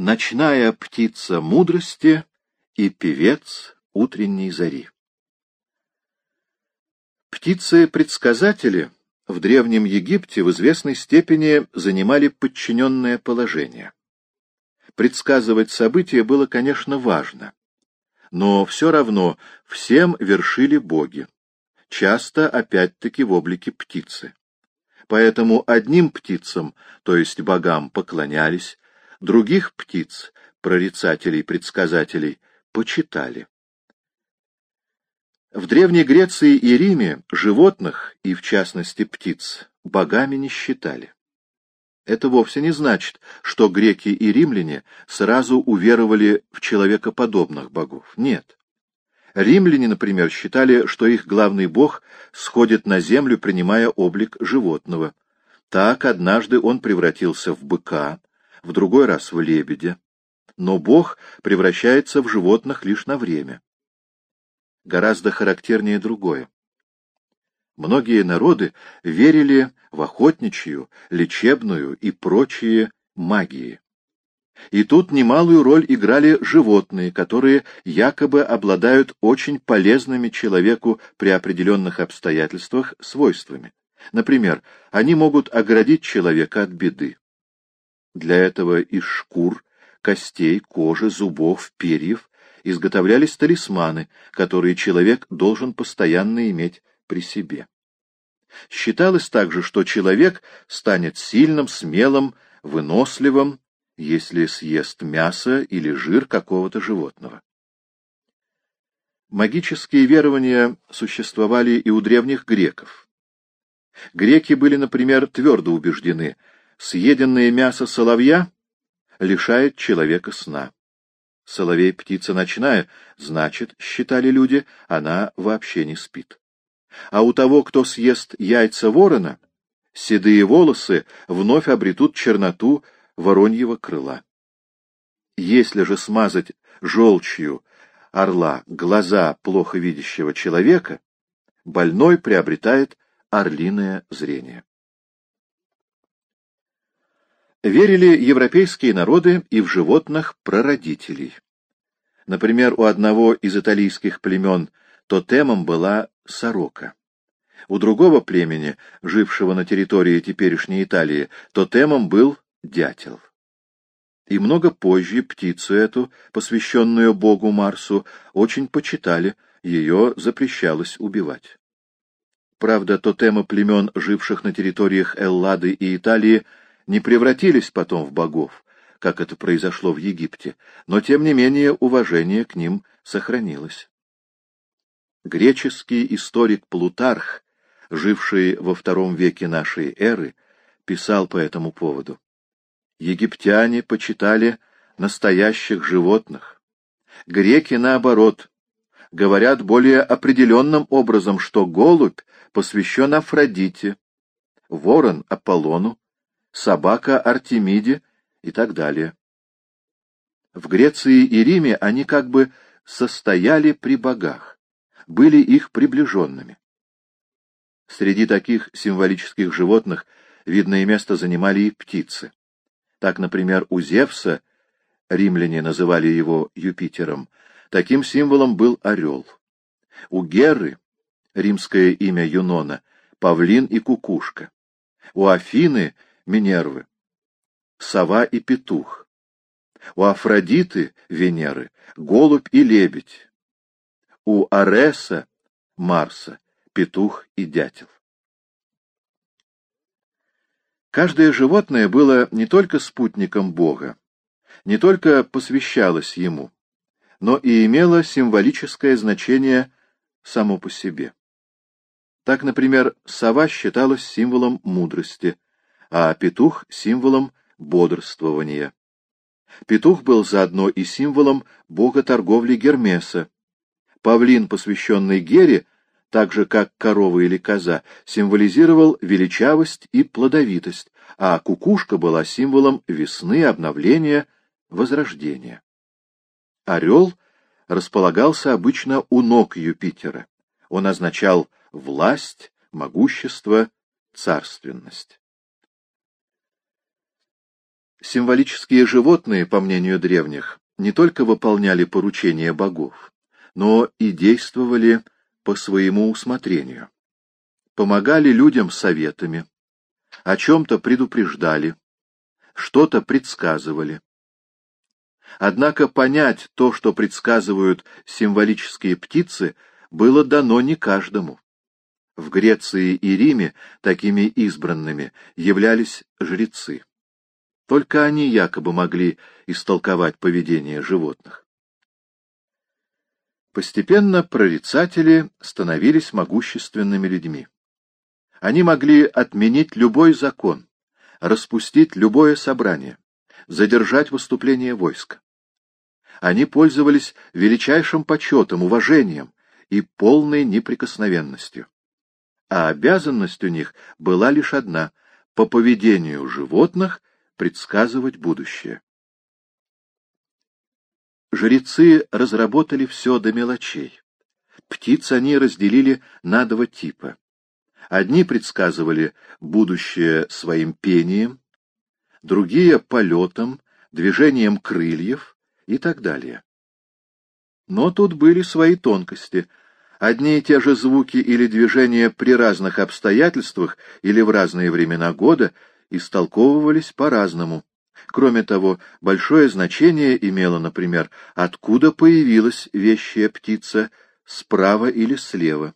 ночная птица мудрости и певец утренней зари. Птицы-предсказатели в Древнем Египте в известной степени занимали подчиненное положение. Предсказывать события было, конечно, важно, но все равно всем вершили боги, часто опять-таки в облике птицы. Поэтому одним птицам, то есть богам, поклонялись, других птиц, прорицателей-предсказателей, почитали. В Древней Греции и Риме животных, и в частности птиц, богами не считали. Это вовсе не значит, что греки и римляне сразу уверовали в человекоподобных богов. Нет. Римляне, например, считали, что их главный бог сходит на землю, принимая облик животного. Так однажды он превратился в быка, в другой раз в лебедя. Но бог превращается в животных лишь на время. Гораздо характернее другое. Многие народы верили в охотничью, лечебную и прочие магии. И тут немалую роль играли животные, которые якобы обладают очень полезными человеку при определенных обстоятельствах свойствами. Например, они могут оградить человека от беды. Для этого из шкур, костей, кожи, зубов, перьев изготовлялись талисманы, которые человек должен постоянно иметь при себе. Считалось также, что человек станет сильным, смелым, выносливым, если съест мясо или жир какого-то животного. Магические верования существовали и у древних греков. Греки были, например, твердо убеждены, съеденное мясо соловья лишает человека сна. Соловей — птица ночная, значит, считали люди, она вообще не спит. А у того, кто съест яйца ворона, седые волосы вновь обретут черноту вороньего крыла. Если же смазать желчью орла глаза плохо видящего человека, больной приобретает орлиное зрение. Верили европейские народы и в животных прародителей. Например, у одного из итальянских племен тотемом была сорока. У другого племени, жившего на территории теперешней Италии, тотемом был дятел. И много позже птицу эту, посвященную богу Марсу, очень почитали, ее запрещалось убивать. Правда, тотемы племен, живших на территориях Эллады и Италии, не превратились потом в богов, как это произошло в Египте, но тем не менее уважение к ним сохранилось. Греческий историк Плутарх, живший во втором веке нашей эры, писал по этому поводу. Египтяне почитали настоящих животных. Греки, наоборот, говорят более определенным образом, что голубь посвящен Афродите, ворон — Аполлону, собака — Артемиде и так далее. В Греции и Риме они как бы состояли при богах, были их приближенными. Среди таких символических животных видное место занимали и птицы. Так, например, у Зевса, римляне называли его Юпитером, таким символом был орел. У Геры, римское имя Юнона, павлин и кукушка. У Афины, Минервы, сова и петух. У Афродиты, Венеры, голубь и лебедь. У Ареса, Марса, петух и дятел. Каждое животное было не только спутником Бога, не только посвящалось ему, но и имело символическое значение само по себе. Так, например, сова считалась символом мудрости, а петух — символом бодрствования. Петух был заодно и символом бога торговли Гермеса. Павлин, посвященный Гере, так же как корова или коза, символизировал величавость и плодовитость, а кукушка была символом весны, обновления, возрождения. Орел располагался обычно у ног Юпитера. Он означал власть, могущество, царственность. Символические животные, по мнению древних, не только выполняли поручения богов, но и действовали по своему усмотрению. Помогали людям советами, о чем-то предупреждали, что-то предсказывали. Однако понять то, что предсказывают символические птицы, было дано не каждому. В Греции и Риме такими избранными являлись жрецы. Только они якобы могли истолковать поведение животных. Постепенно прорицатели становились могущественными людьми. Они могли отменить любой закон, распустить любое собрание, задержать выступление войска. Они пользовались величайшим почетом, уважением и полной неприкосновенностью. А обязанность у них была лишь одна — по поведению животных предсказывать будущее. Жрецы разработали все до мелочей. Птиц они разделили на два типа. Одни предсказывали будущее своим пением, другие — полетом, движением крыльев и так далее. Но тут были свои тонкости. Одни и те же звуки или движения при разных обстоятельствах или в разные времена года истолковывались по-разному. Кроме того, большое значение имело, например, откуда появилась вещая птица, справа или слева.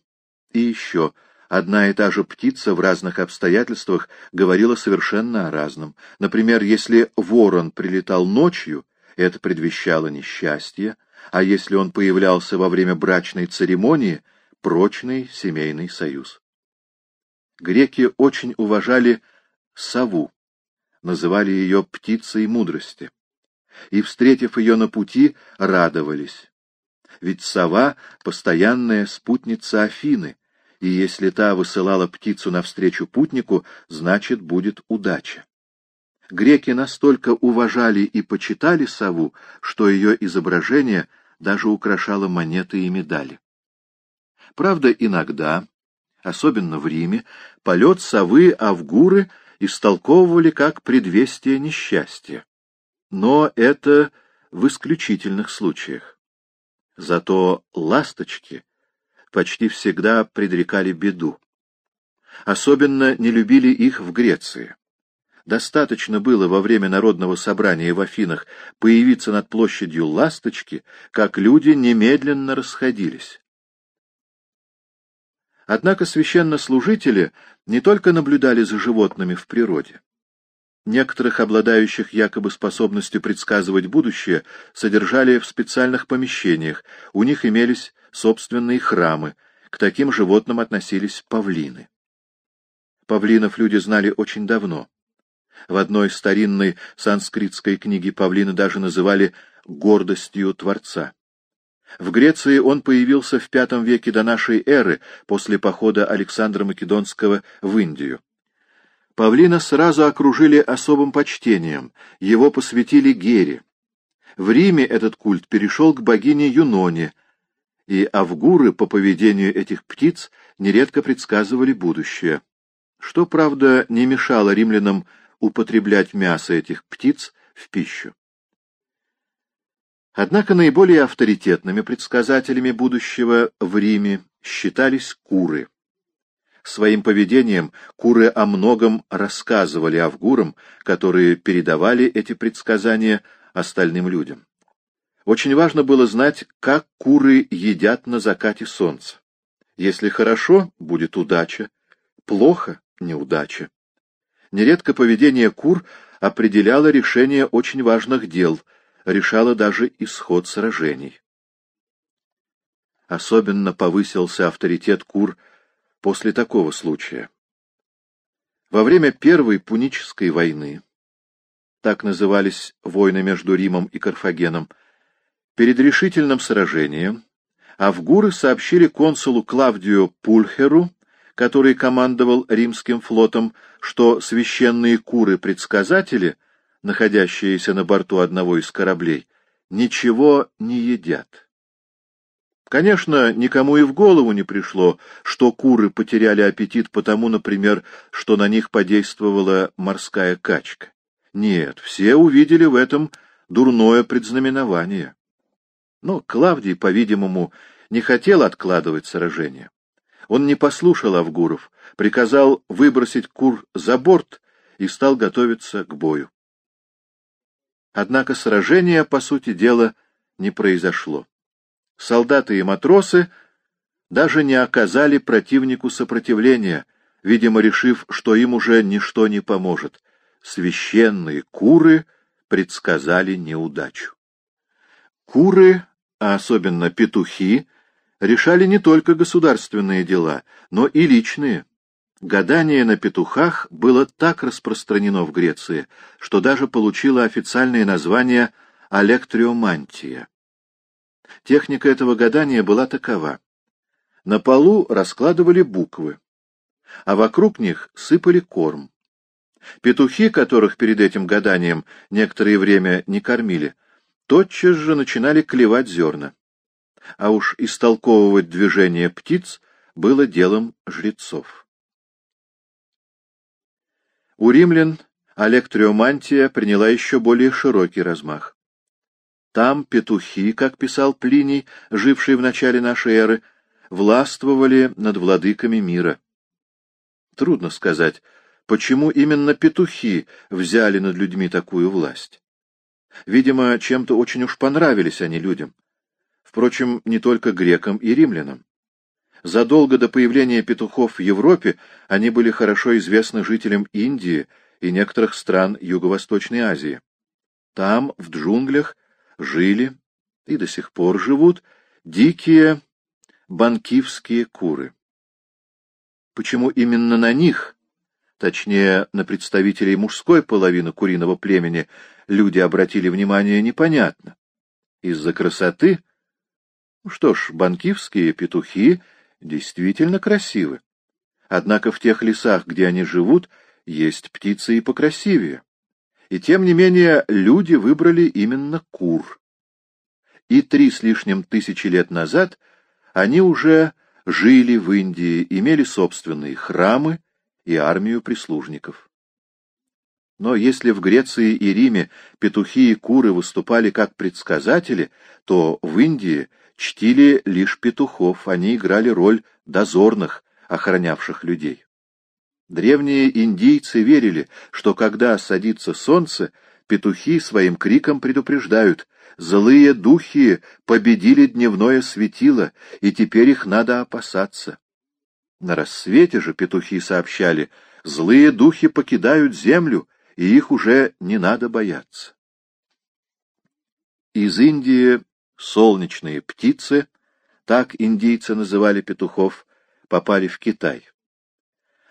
И еще — Одна и та же птица в разных обстоятельствах говорила совершенно о разном. Например, если ворон прилетал ночью, это предвещало несчастье, а если он появлялся во время брачной церемонии — прочный семейный союз. Греки очень уважали сову, называли ее птицей мудрости, и, встретив ее на пути, радовались. Ведь сова — постоянная спутница Афины — и если та высылала птицу навстречу путнику, значит, будет удача. Греки настолько уважали и почитали сову, что ее изображение даже украшало монеты и медали. Правда, иногда, особенно в Риме, полет совы Авгуры истолковывали как предвестие несчастья. Но это в исключительных случаях. Зато ласточки — почти всегда предрекали беду. Особенно не любили их в Греции. Достаточно было во время народного собрания в Афинах появиться над площадью ласточки, как люди немедленно расходились. Однако священнослужители не только наблюдали за животными в природе. Некоторых, обладающих якобы способностью предсказывать будущее, содержали в специальных помещениях, у них имелись собственные храмы, к таким животным относились павлины. Павлинов люди знали очень давно. В одной старинной санскритской книге павлины даже называли «гордостью Творца». В Греции он появился в V веке до нашей эры, после похода Александра Македонского в Индию. Павлина сразу окружили особым почтением, его посвятили Гере. В Риме этот культ перешел к богине Юноне, и авгуры по поведению этих птиц нередко предсказывали будущее, что, правда, не мешало римлянам употреблять мясо этих птиц в пищу. Однако наиболее авторитетными предсказателями будущего в Риме считались куры. Своим поведением куры о многом рассказывали авгурам, которые передавали эти предсказания остальным людям. Очень важно было знать, как куры едят на закате солнца. Если хорошо, будет удача, плохо — неудача. Нередко поведение кур определяло решение очень важных дел, решало даже исход сражений. Особенно повысился авторитет кур после такого случая. Во время Первой Пунической войны, так назывались войны между Римом и Карфагеном, Перед решительным сражением Авгуры сообщили консулу Клавдию Пульхеру, который командовал римским флотом, что священные куры-предсказатели, находящиеся на борту одного из кораблей, ничего не едят. Конечно, никому и в голову не пришло, что куры потеряли аппетит потому, например, что на них подействовала морская качка. Нет, все увидели в этом дурное предзнаменование. Но Клавдий, по-видимому, не хотел откладывать сражение. Он не послушал Авгуров, приказал выбросить кур за борт и стал готовиться к бою. Однако сражение, по сути дела, не произошло. Солдаты и матросы даже не оказали противнику сопротивления, видимо, решив, что им уже ничто не поможет. Священные куры предсказали неудачу. Куры, а особенно петухи, решали не только государственные дела, но и личные. Гадание на петухах было так распространено в Греции, что даже получило официальное название «алектриомантия». Техника этого гадания была такова. На полу раскладывали буквы, а вокруг них сыпали корм. Петухи, которых перед этим гаданием некоторое время не кормили, тотчас же начинали клевать зерна. А уж истолковывать движение птиц было делом жрецов. У римлян электриомантия приняла еще более широкий размах. Там петухи, как писал Плиний, живший в начале нашей эры, властвовали над владыками мира. Трудно сказать, почему именно петухи взяли над людьми такую власть. Видимо, чем-то очень уж понравились они людям. Впрочем, не только грекам и римлянам. Задолго до появления петухов в Европе они были хорошо известны жителям Индии и некоторых стран Юго-Восточной Азии. Там, в джунглях, жили и до сих пор живут дикие банкивские куры. Почему именно на них, точнее, на представителей мужской половины куриного племени, люди обратили внимание, непонятно. Из-за красоты? Ну что ж, банкивские петухи действительно красивы. Однако в тех лесах, где они живут, есть птицы и покрасивее. И тем не менее люди выбрали именно кур. И три с лишним тысячи лет назад они уже жили в Индии, имели собственные храмы и армию прислужников. Но если в Греции и Риме петухи и куры выступали как предсказатели, то в Индии чтили лишь петухов, они играли роль дозорных, охранявших людей. Древние индийцы верили, что когда садится солнце, петухи своим криком предупреждают «Злые духи победили дневное светило, и теперь их надо опасаться». На рассвете же петухи сообщали «Злые духи покидают землю, и их уже не надо бояться». Из Индии солнечные птицы, так индийцы называли петухов, попали в Китай.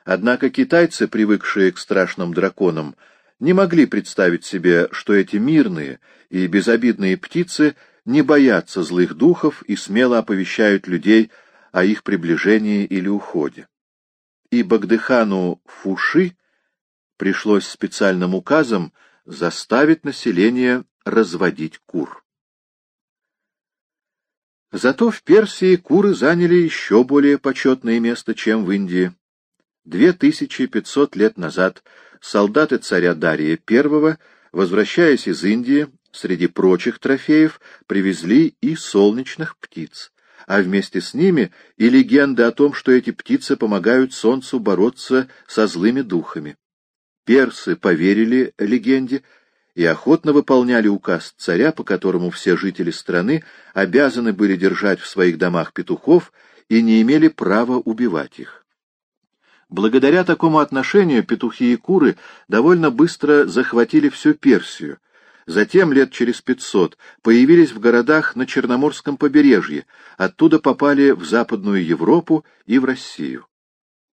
Однако китайцы, привыкшие к страшным драконам, не могли представить себе, что эти мирные и безобидные птицы не боятся злых духов и смело оповещают людей о их приближении или уходе. И Багдыхану Фуши пришлось специальным указом заставить население разводить кур. Зато в Персии куры заняли еще более почетное место, чем в Индии. 2500 лет назад солдаты царя Дария I, возвращаясь из Индии, среди прочих трофеев привезли и солнечных птиц, а вместе с ними и легенды о том, что эти птицы помогают солнцу бороться со злыми духами. Персы поверили легенде и охотно выполняли указ царя, по которому все жители страны обязаны были держать в своих домах петухов и не имели права убивать их. Благодаря такому отношению петухи и куры довольно быстро захватили всю Персию. Затем, лет через пятьсот, появились в городах на Черноморском побережье, оттуда попали в Западную Европу и в Россию.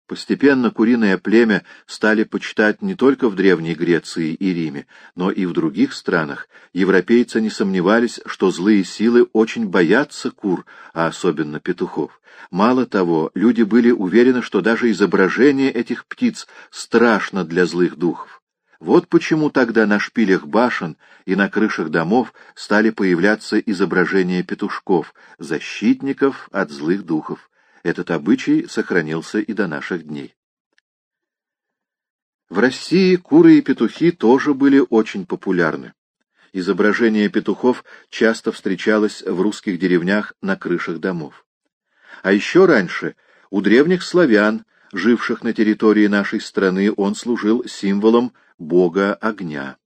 Постепенно куриное племя стали почитать не только в Древней Греции и Риме, но и в других странах. Европейцы не сомневались, что злые силы очень боятся кур, а особенно петухов. Мало того, люди были уверены, что даже изображение этих птиц страшно для злых духов. Вот почему тогда на шпилях башен и на крышах домов стали появляться изображения петушков, защитников от злых духов. Этот обычай сохранился и до наших дней. В России куры и петухи тоже были очень популярны. Изображение петухов часто встречалось в русских деревнях на крышах домов. А еще раньше у древних славян, живших на территории нашей страны, он служил символом бога огня.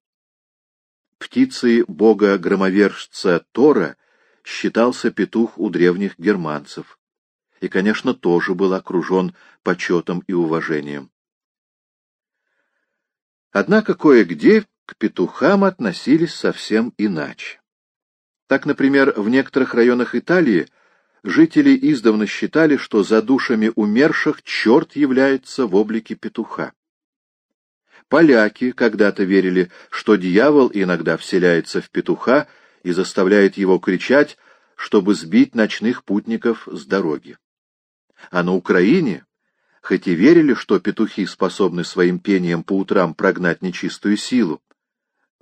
Птицей бога-громовержца Тора считался петух у древних германцев. И, конечно, тоже был окружен почетом и уважением. Однако кое-где к петухам относились совсем иначе. Так, например, в некоторых районах Италии жители издавна считали, что за душами умерших черт является в облике петуха. Поляки когда-то верили, что дьявол иногда вселяется в петуха и заставляет его кричать, чтобы сбить ночных путников с дороги. А на Украине, хоть и верили, что петухи способны своим пением по утрам прогнать нечистую силу,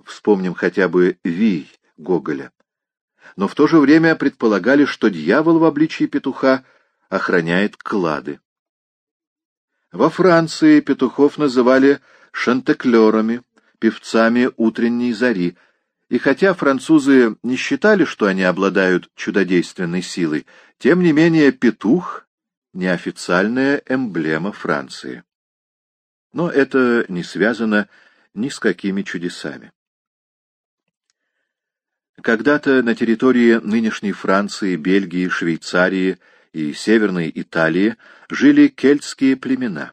вспомним хотя бы Вий Гоголя, но в то же время предполагали, что дьявол в обличии петуха охраняет клады. Во Франции петухов называли шантеклерами, певцами утренней зари, и хотя французы не считали, что они обладают чудодейственной силой, тем не менее петух — неофициальная эмблема Франции. Но это не связано ни с какими чудесами. Когда-то на территории нынешней Франции, Бельгии, Швейцарии и Северной Италии жили кельтские племена.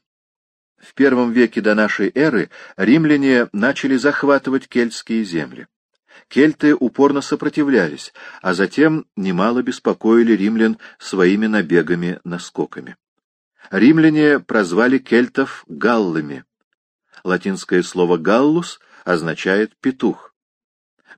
В первом веке до нашей эры римляне начали захватывать кельтские земли. Кельты упорно сопротивлялись, а затем немало беспокоили римлян своими набегами-наскоками. Римляне прозвали кельтов галлами. Латинское слово «галлус» означает «петух».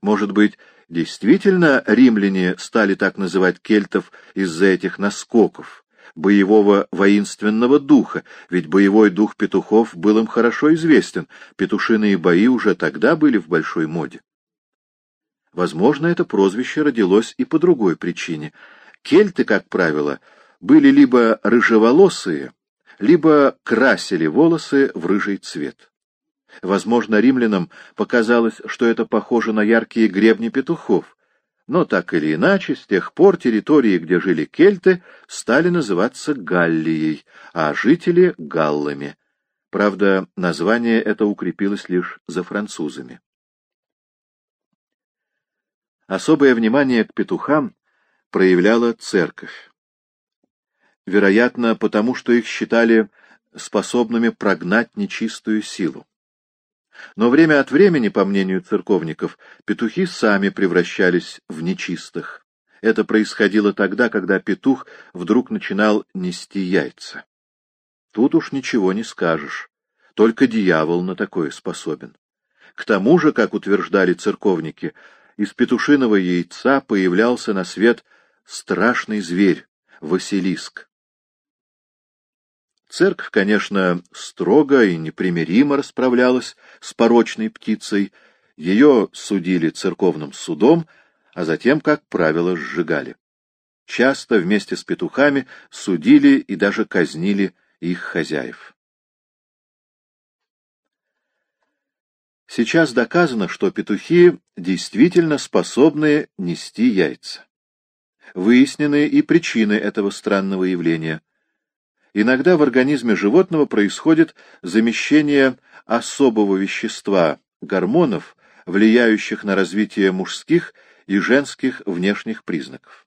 Может быть, действительно римляне стали так называть кельтов из-за этих наскоков, боевого воинственного духа, ведь боевой дух петухов был им хорошо известен, петушиные бои уже тогда были в большой моде. Возможно, это прозвище родилось и по другой причине. Кельты, как правило, были либо рыжеволосые, либо красили волосы в рыжий цвет. Возможно, римлянам показалось, что это похоже на яркие гребни петухов, но так или иначе, с тех пор территории, где жили кельты, стали называться Галлией, а жители — галлами. Правда, название это укрепилось лишь за французами. Особое внимание к петухам проявляла церковь. Вероятно, потому что их считали способными прогнать нечистую силу. Но время от времени, по мнению церковников, петухи сами превращались в нечистых. Это происходило тогда, когда петух вдруг начинал нести яйца. Тут уж ничего не скажешь. Только дьявол на такое способен. К тому же, как утверждали церковники, из петушиного яйца появлялся на свет страшный зверь — Василиск. Церковь, конечно, строго и непримиримо расправлялась с порочной птицей, ее судили церковным судом, а затем, как правило, сжигали. Часто вместе с петухами судили и даже казнили их хозяев. Сейчас доказано, что петухи действительно способны нести яйца. Выяснены и причины этого странного явления. Иногда в организме животного происходит замещение особого вещества, гормонов, влияющих на развитие мужских и женских внешних признаков.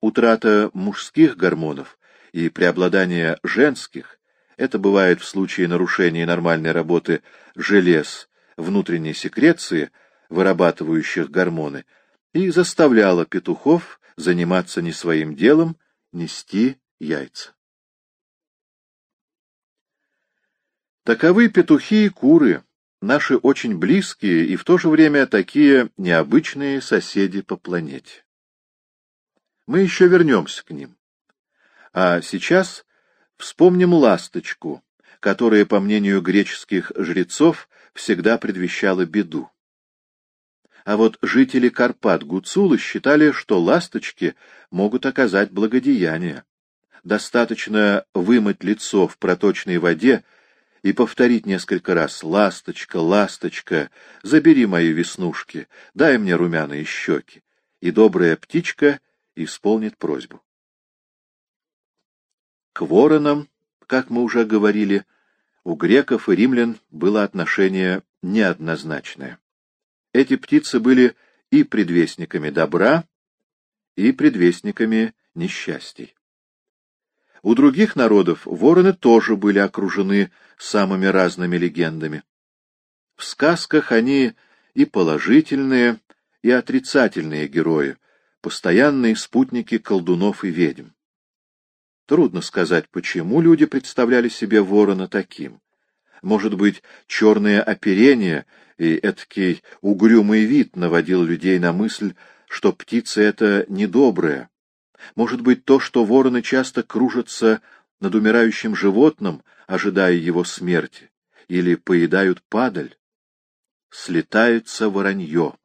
Утрата мужских гормонов и преобладание женских – это бывает в случае нарушения нормальной работы желез внутренней секреции, вырабатывающих гормоны, и заставляло петухов заниматься не своим делом, нести яйца. Таковы петухи и куры, наши очень близкие и в то же время такие необычные соседи по планете. Мы еще вернемся к ним. А сейчас вспомним ласточку, которая, по мнению греческих жрецов, всегда предвещала беду. А вот жители Карпат Гуцулы считали, что ласточки могут оказать благодеяние. Достаточно вымыть лицо в проточной воде и повторить несколько раз «Ласточка, ласточка, забери мои веснушки, дай мне румяные щеки», и добрая птичка исполнит просьбу. К воронам, как мы уже говорили, у греков и римлян было отношение неоднозначное. Эти птицы были и предвестниками добра, и предвестниками несчастий. У других народов вороны тоже были окружены самыми разными легендами. В сказках они и положительные, и отрицательные герои, постоянные спутники колдунов и ведьм. Трудно сказать, почему люди представляли себе ворона таким. Может быть, черное оперение и эдакий угрюмый вид наводил людей на мысль, что птица эта недобрая, может быть, то, что вороны часто кружатся над умирающим животным, ожидая его смерти, или поедают падаль. Слетается воронье.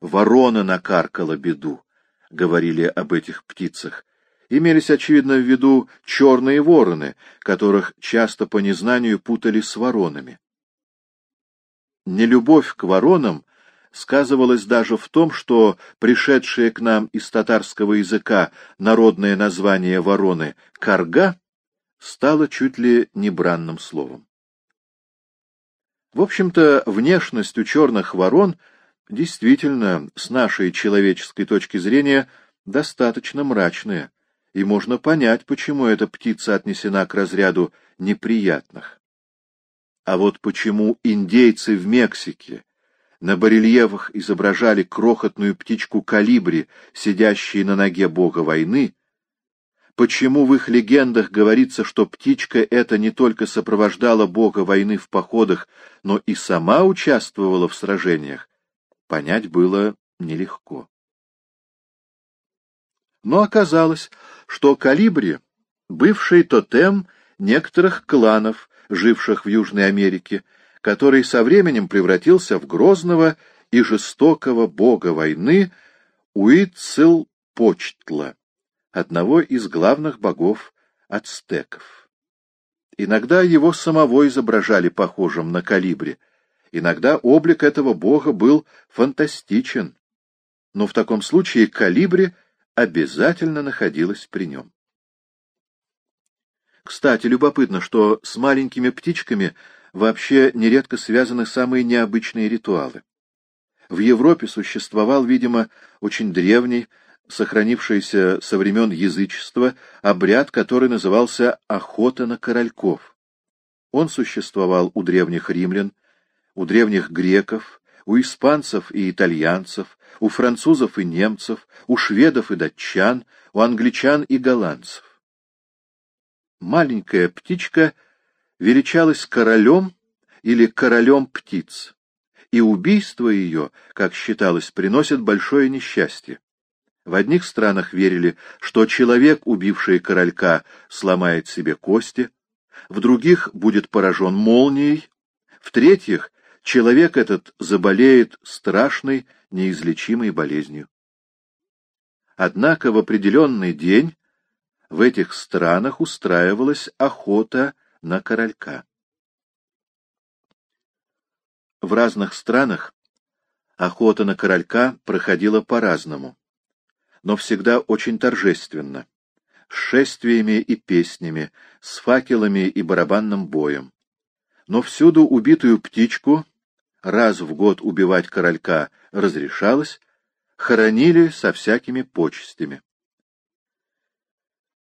Ворона накаркала беду, говорили об этих птицах. Имелись, очевидно, в виду черные вороны, которых часто по незнанию путали с воронами. Нелюбовь к воронам сказывалось даже в том, что пришедшее к нам из татарского языка народное название вороны «карга» стало чуть ли не бранным словом. В общем-то, внешность у черных ворон действительно, с нашей человеческой точки зрения, достаточно мрачная, и можно понять, почему эта птица отнесена к разряду неприятных. А вот почему индейцы в Мексике на барельефах изображали крохотную птичку калибри, сидящую на ноге бога войны, почему в их легендах говорится, что птичка эта не только сопровождала бога войны в походах, но и сама участвовала в сражениях, понять было нелегко. Но оказалось, что калибри — бывший тотем некоторых кланов, живших в Южной Америке, который со временем превратился в грозного и жестокого бога войны Уитцелпочтла, одного из главных богов ацтеков. Иногда его самого изображали похожим на калибре, иногда облик этого бога был фантастичен, но в таком случае калибре обязательно находилась при нем. Кстати, любопытно, что с маленькими птичками вообще нередко связаны самые необычные ритуалы. В Европе существовал, видимо, очень древний, сохранившийся со времен язычества, обряд, который назывался «охота на корольков». Он существовал у древних римлян, у древних греков, у испанцев и итальянцев, у французов и немцев, у шведов и датчан, у англичан и голландцев. Маленькая птичка — величалась королем или королем птиц, и убийство ее, как считалось, приносит большое несчастье. В одних странах верили, что человек, убивший королька, сломает себе кости, в других будет поражен молнией, в третьих человек этот заболеет страшной, неизлечимой болезнью. Однако в определенный день в этих странах устраивалась охота на королька. В разных странах охота на королька проходила по-разному, но всегда очень торжественно, с шествиями и песнями, с факелами и барабанным боем. Но всюду убитую птичку, раз в год убивать королька разрешалось, хоронили со всякими почестями.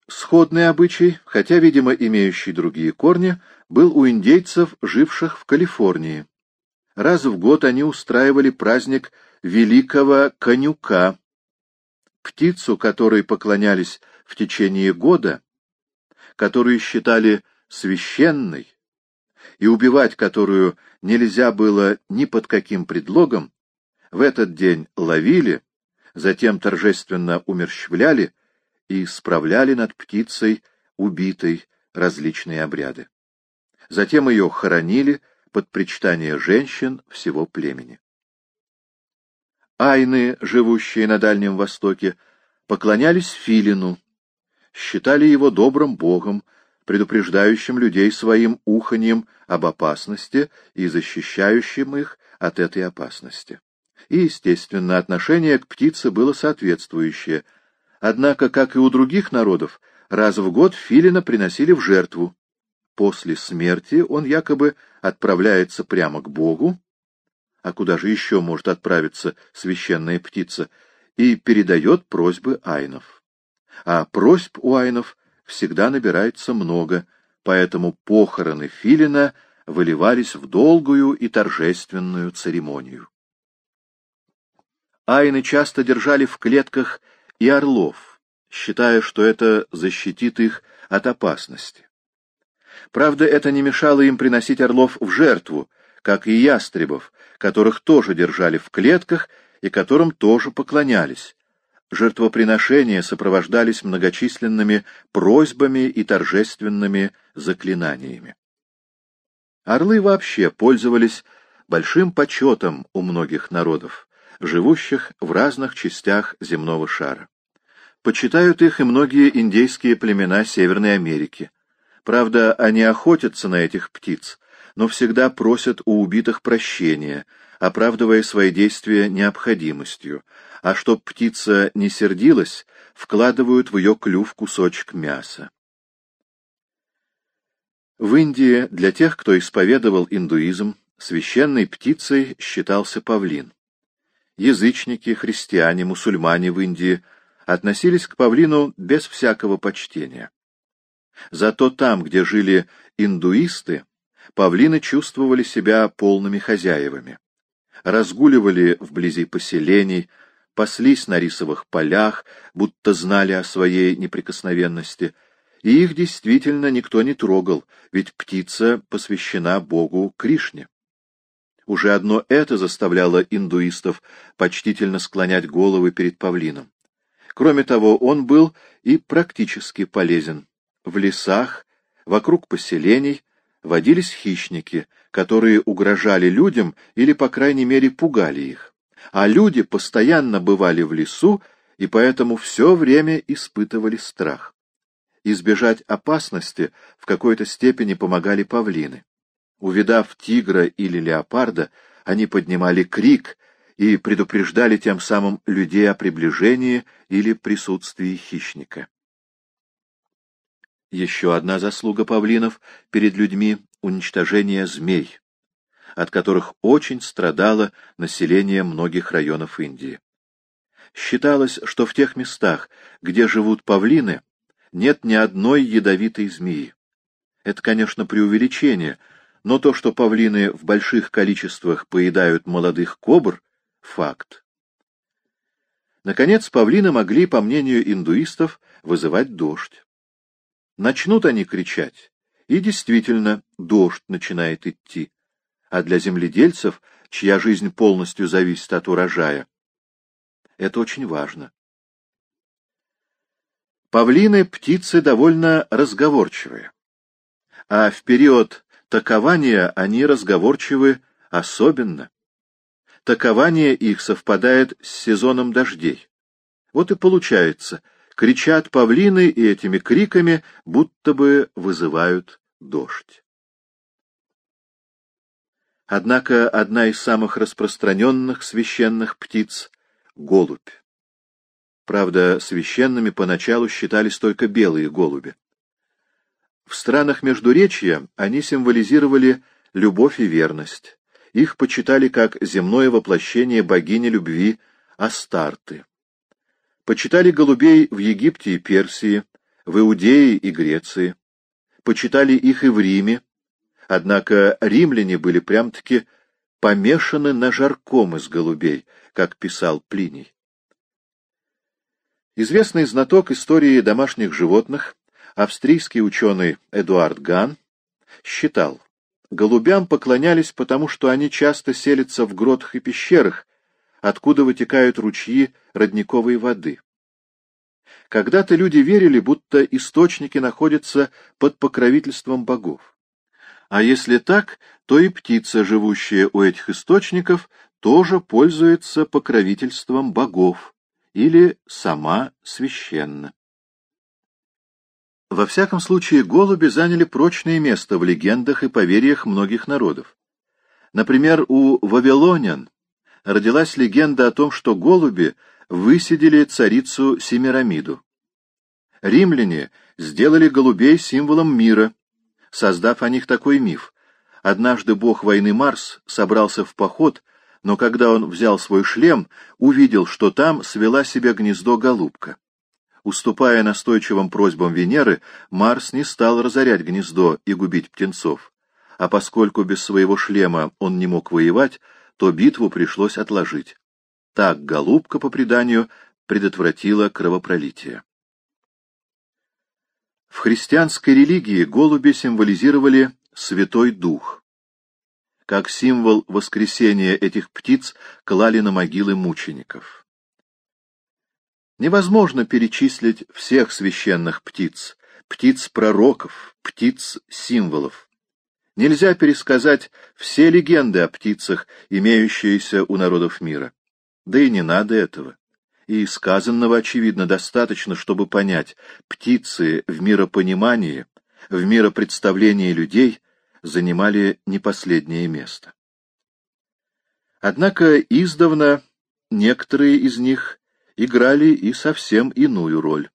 Сходный обычай, хотя, видимо, имеющий другие корни, был у индейцев, живших в Калифорнии. Раз в год они устраивали праздник Великого Конюка, птицу, которой поклонялись в течение года, которую считали священной, и убивать которую нельзя было ни под каким предлогом, в этот день ловили, затем торжественно умерщвляли, и справляли над птицей, убитой, различные обряды. Затем ее хоронили под причитание женщин всего племени. Айны, живущие на Дальнем Востоке, поклонялись Филину, считали его добрым богом, предупреждающим людей своим уханьем об опасности и защищающим их от этой опасности. И, естественно, отношение к птице было соответствующее. Однако, как и у других народов, раз в год филина приносили в жертву. После смерти он якобы отправляется прямо к Богу, а куда же еще может отправиться священная птица, и передает просьбы айнов. А просьб у айнов всегда набирается много, поэтому похороны филина выливались в долгую и торжественную церемонию. Айны часто держали в клетках и орлов, считая, что это защитит их от опасности. Правда, это не мешало им приносить орлов в жертву, как и ястребов, которых тоже держали в клетках и которым тоже поклонялись. Жертвоприношения сопровождались многочисленными просьбами и торжественными заклинаниями. Орлы вообще пользовались большим почетом у многих народов, живущих в разных частях земного шара. Почитают их и многие индейские племена Северной Америки. Правда, они охотятся на этих птиц, но всегда просят у убитых прощения, оправдывая свои действия необходимостью, а чтоб птица не сердилась, вкладывают в ее клюв кусочек мяса. В Индии для тех, кто исповедовал индуизм, священной птицей считался павлин. Язычники, христиане, мусульмане в Индии относились к павлину без всякого почтения. Зато там, где жили индуисты, павлины чувствовали себя полными хозяевами. Разгуливали вблизи поселений, паслись на рисовых полях, будто знали о своей неприкосновенности — и их действительно никто не трогал, ведь птица посвящена богу Кришне. Уже одно это заставляло индуистов почтительно склонять головы перед павлином. Кроме того, он был и практически полезен. В лесах, вокруг поселений, водились хищники, которые угрожали людям или, по крайней мере, пугали их. А люди постоянно бывали в лесу и поэтому все время испытывали страх избежать опасности в какой-то степени помогали павлины. Увидав тигра или леопарда, они поднимали крик и предупреждали тем самым людей о приближении или присутствии хищника. Еще одна заслуга павлинов перед людьми — уничтожение змей, от которых очень страдало население многих районов Индии. Считалось, что в тех местах, где живут павлины, нет ни одной ядовитой змеи. Это, конечно, преувеличение, но то, что павлины в больших количествах поедают молодых кобр — факт. Наконец, павлины могли, по мнению индуистов, вызывать дождь. Начнут они кричать, и действительно дождь начинает идти. А для земледельцев, чья жизнь полностью зависит от урожая, это очень важно. Павлины — птицы довольно разговорчивые, а в период такования они разговорчивы особенно. Такование их совпадает с сезоном дождей. Вот и получается, кричат павлины и этими криками будто бы вызывают дождь. Однако одна из самых распространенных священных птиц — голубь. Правда, священными поначалу считались только белые голуби. В странах Междуречья они символизировали любовь и верность. Их почитали как земное воплощение богини любви Астарты. Почитали голубей в Египте и Персии, в Иудее и Греции. Почитали их и в Риме, однако римляне были прям-таки помешаны на жарком из голубей, как писал Плиний. Известный знаток истории домашних животных, австрийский ученый Эдуард Ган, считал, голубям поклонялись потому, что они часто селятся в гротах и пещерах, откуда вытекают ручьи родниковой воды. Когда-то люди верили, будто источники находятся под покровительством богов. А если так, то и птица, живущая у этих источников, тоже пользуется покровительством богов или сама священна. Во всяком случае, голуби заняли прочное место в легендах и поверьях многих народов. Например, у вавилонян родилась легенда о том, что голуби высидели царицу Семирамиду. Римляне сделали голубей символом мира, создав о них такой миф. Однажды бог войны Марс собрался в поход, но когда он взял свой шлем, увидел, что там свела себе гнездо голубка. Уступая настойчивым просьбам Венеры, Марс не стал разорять гнездо и губить птенцов. А поскольку без своего шлема он не мог воевать, то битву пришлось отложить. Так голубка, по преданию, предотвратила кровопролитие. В христианской религии голуби символизировали Святой Дух. Как символ воскресения этих птиц клали на могилы мучеников. Невозможно перечислить всех священных птиц, птиц-пророков, птиц-символов. Нельзя пересказать все легенды о птицах, имеющиеся у народов мира. Да и не надо этого. И сказанного, очевидно, достаточно, чтобы понять, птицы в миропонимании, в миропредставлении людей занимали не последнее место. Однако издавна некоторые из них играли и совсем иную роль.